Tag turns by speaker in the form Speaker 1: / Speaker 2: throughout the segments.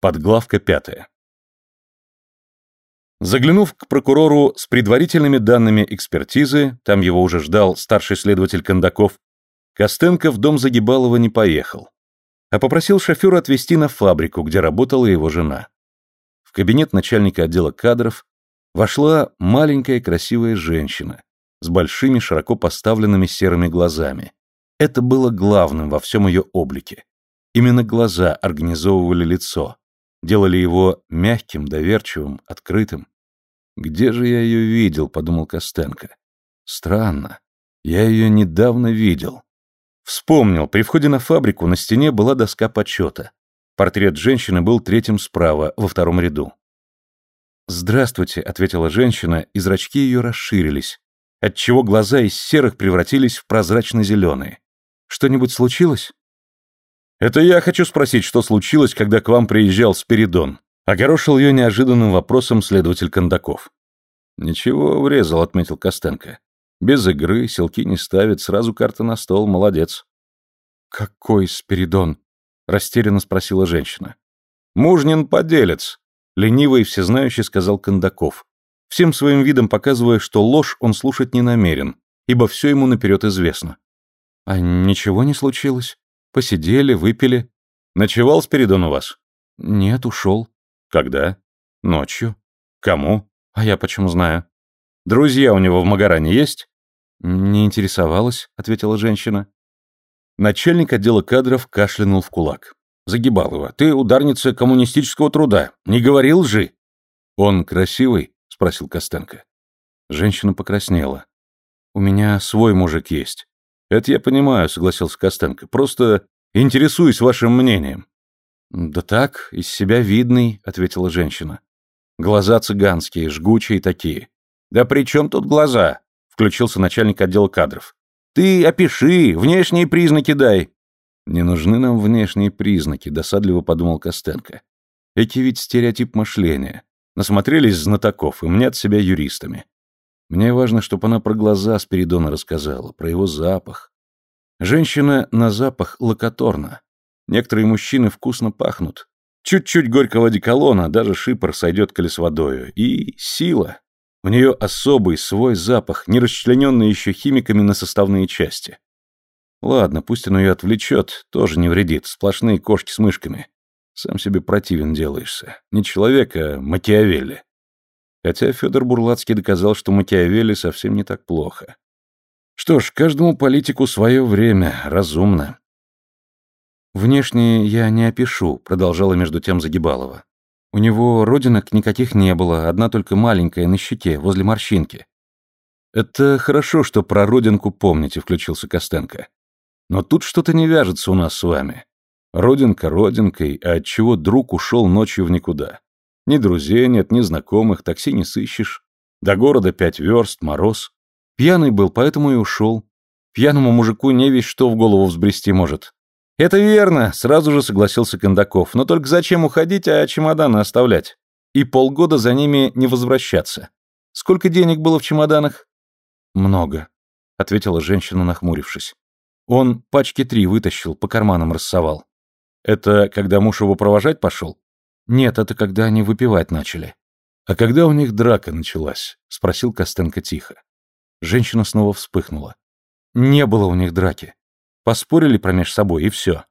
Speaker 1: Подглавка пятая. Заглянув к прокурору с предварительными данными экспертизы, там его уже ждал старший следователь Кондаков, Костенко в дом Загибалова не поехал, а попросил шофера отвезти на фабрику, где работала его жена. В кабинет начальника отдела кадров вошла маленькая красивая женщина с большими широко поставленными серыми глазами. Это было главным во всем ее облике. Именно глаза организовывали лицо, делали его мягким, доверчивым, открытым. «Где же я ее видел?» — подумал Костенко. «Странно. Я ее недавно видел». Вспомнил, при входе на фабрику на стене была доска почета. Портрет женщины был третьим справа, во втором ряду. «Здравствуйте», — ответила женщина, и зрачки ее расширились, отчего глаза из серых превратились в прозрачно-зеленые. «Что-нибудь случилось?» «Это я хочу спросить, что случилось, когда к вам приезжал Спиридон?» Огорошил ее неожиданным вопросом следователь Кондаков. «Ничего, врезал», — отметил Костенко. «Без игры, селки не ставит, сразу карта на стол, молодец». «Какой Спиридон?» — растерянно спросила женщина. «Мужнин поделец», — лениво и всезнающий сказал Кондаков, всем своим видом показывая, что ложь он слушать не намерен, ибо все ему наперед известно. «А ничего не случилось?» Посидели, выпили. Ночевал Спиридон у вас? Нет, ушел. Когда? Ночью. Кому? А я почему знаю? Друзья у него в Магаране есть? Не интересовалась, ответила женщина. Начальник отдела кадров кашлянул в кулак. Загибалова, ты ударница коммунистического труда. Не говорил же? Он красивый? спросил Костенко. Женщина покраснела. У меня свой мужик есть. «Это я понимаю», — согласился Костенко. «Просто интересуюсь вашим мнением». «Да так, из себя видный», — ответила женщина. «Глаза цыганские, жгучие такие». «Да при чем тут глаза?» — включился начальник отдела кадров. «Ты опиши, внешние признаки дай». «Не нужны нам внешние признаки», — досадливо подумал Костенко. «Эти ведь стереотип мышления. Насмотрелись знатоков и мнят себя юристами. Мне важно, чтобы она про глаза Спиридона рассказала, про его запах. Женщина на запах локаторна. Некоторые мужчины вкусно пахнут. Чуть-чуть горького деколона, даже шипр сойдет коли с водою. И сила. У нее особый свой запах, не расчлененный еще химиками на составные части. Ладно, пусть он ее отвлечет, тоже не вредит. Сплошные кошки с мышками. Сам себе противен делаешься. Не человек, а Макиавелли. Хотя Федор Бурлацкий доказал, что Макиавелли совсем не так плохо. Что ж, каждому политику свое время, разумно. «Внешне я не опишу», — продолжала между тем Загибалова. «У него родинок никаких не было, одна только маленькая на щеке, возле морщинки». «Это хорошо, что про родинку помните», — включился Костенко. «Но тут что-то не вяжется у нас с вами. Родинка родинкой, а отчего друг ушел ночью в никуда? Ни друзей нет, ни знакомых, такси не сыщешь. До города пять верст, мороз. Пьяный был, поэтому и ушел. Пьяному мужику не весь что в голову взбрести может. Это верно, сразу же согласился Кондаков. Но только зачем уходить, а чемоданы оставлять? И полгода за ними не возвращаться. Сколько денег было в чемоданах? Много, ответила женщина, нахмурившись. Он пачки три вытащил, по карманам рассовал. Это когда муж его провожать пошел? Нет, это когда они выпивать начали. А когда у них драка началась? Спросил Костенко тихо. Женщина снова вспыхнула. Не было у них драки. Поспорили промеж собой, и все.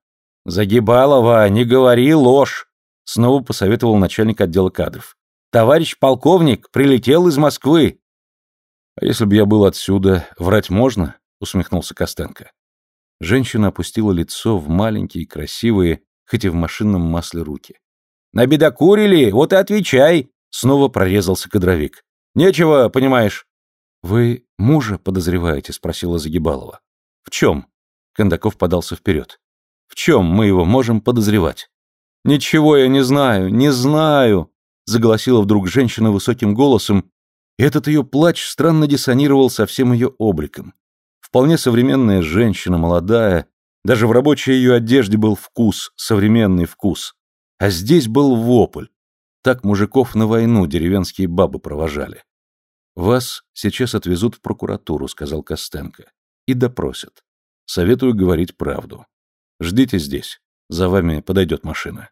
Speaker 1: «Загибалова, не говори ложь!» Снова посоветовал начальник отдела кадров. «Товарищ полковник прилетел из Москвы!» «А если бы я был отсюда, врать можно?» усмехнулся Костенко. Женщина опустила лицо в маленькие, красивые, хоть и в машинном масле руки. «Набедокурили? Вот и отвечай!» Снова прорезался кадровик. «Нечего, понимаешь, «Вы мужа подозреваете?» — спросила Загибалова. «В чем?» — Кондаков подался вперед. «В чем мы его можем подозревать?» «Ничего я не знаю, не знаю!» — заголосила вдруг женщина высоким голосом, этот ее плач странно диссонировал со всем ее обликом. Вполне современная женщина, молодая, даже в рабочей ее одежде был вкус, современный вкус. А здесь был вопль. Так мужиков на войну деревенские бабы провожали. «Вас сейчас отвезут в прокуратуру», — сказал Костенко, — «и допросят. Советую говорить правду. Ждите здесь. За вами подойдет машина».